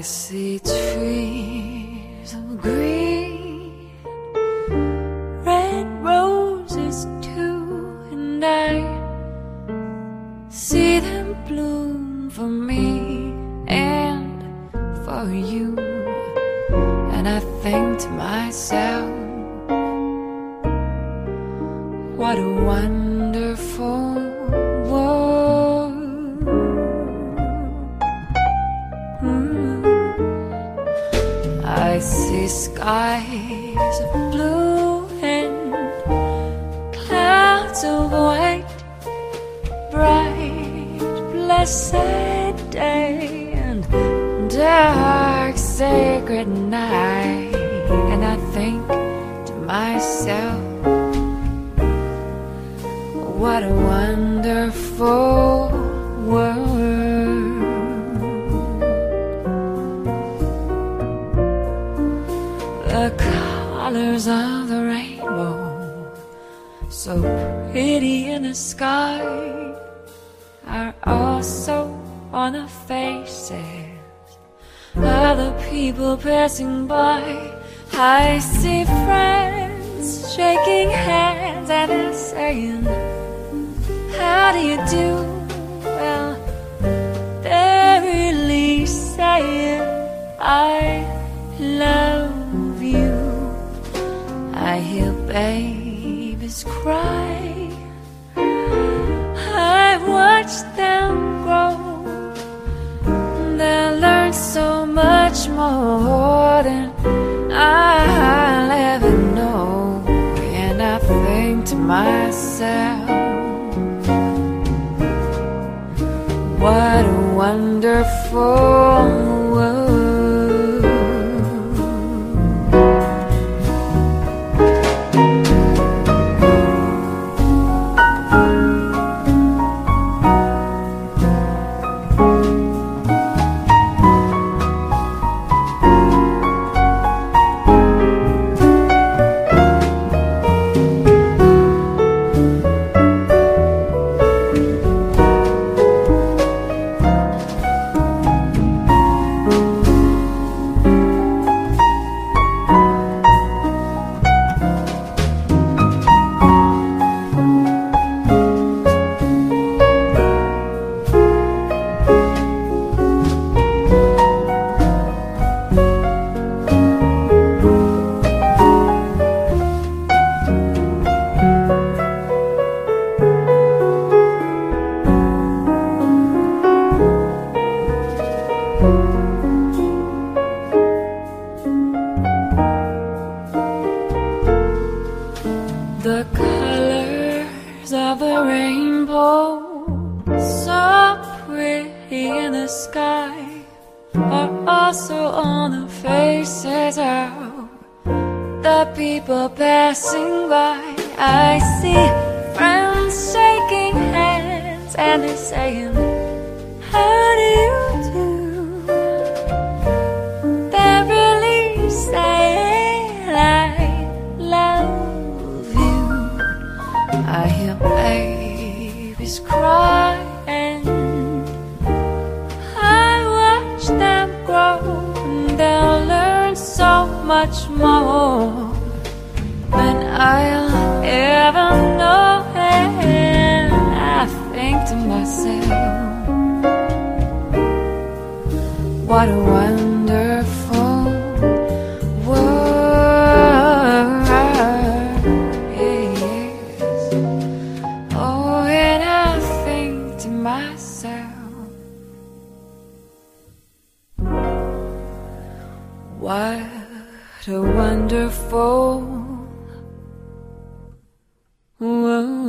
I see trees of green, red roses too, and I see them bloom for me and for you. And I think to myself, what a wonderful I see skies of blue and clouds of white, bright, blessed day and dark, sacred night. And I think to myself, what a wonderful colors of the rainbow, so pretty in the sky, are also on the faces of the people passing by. I see friends shaking hands and they're saying, How do you do? Babies cry. I watch them grow. They'll learn so much more than I'll ever know. And I think to myself, what a wonderful colors of the rainbow, so pretty in the sky, are also on the faces of the people passing by. I see friends shaking hands and they're saying, much more than I'll ever know. And I think to myself, what a wonderful world is. Oh, and I think to myself, what a wonderful world.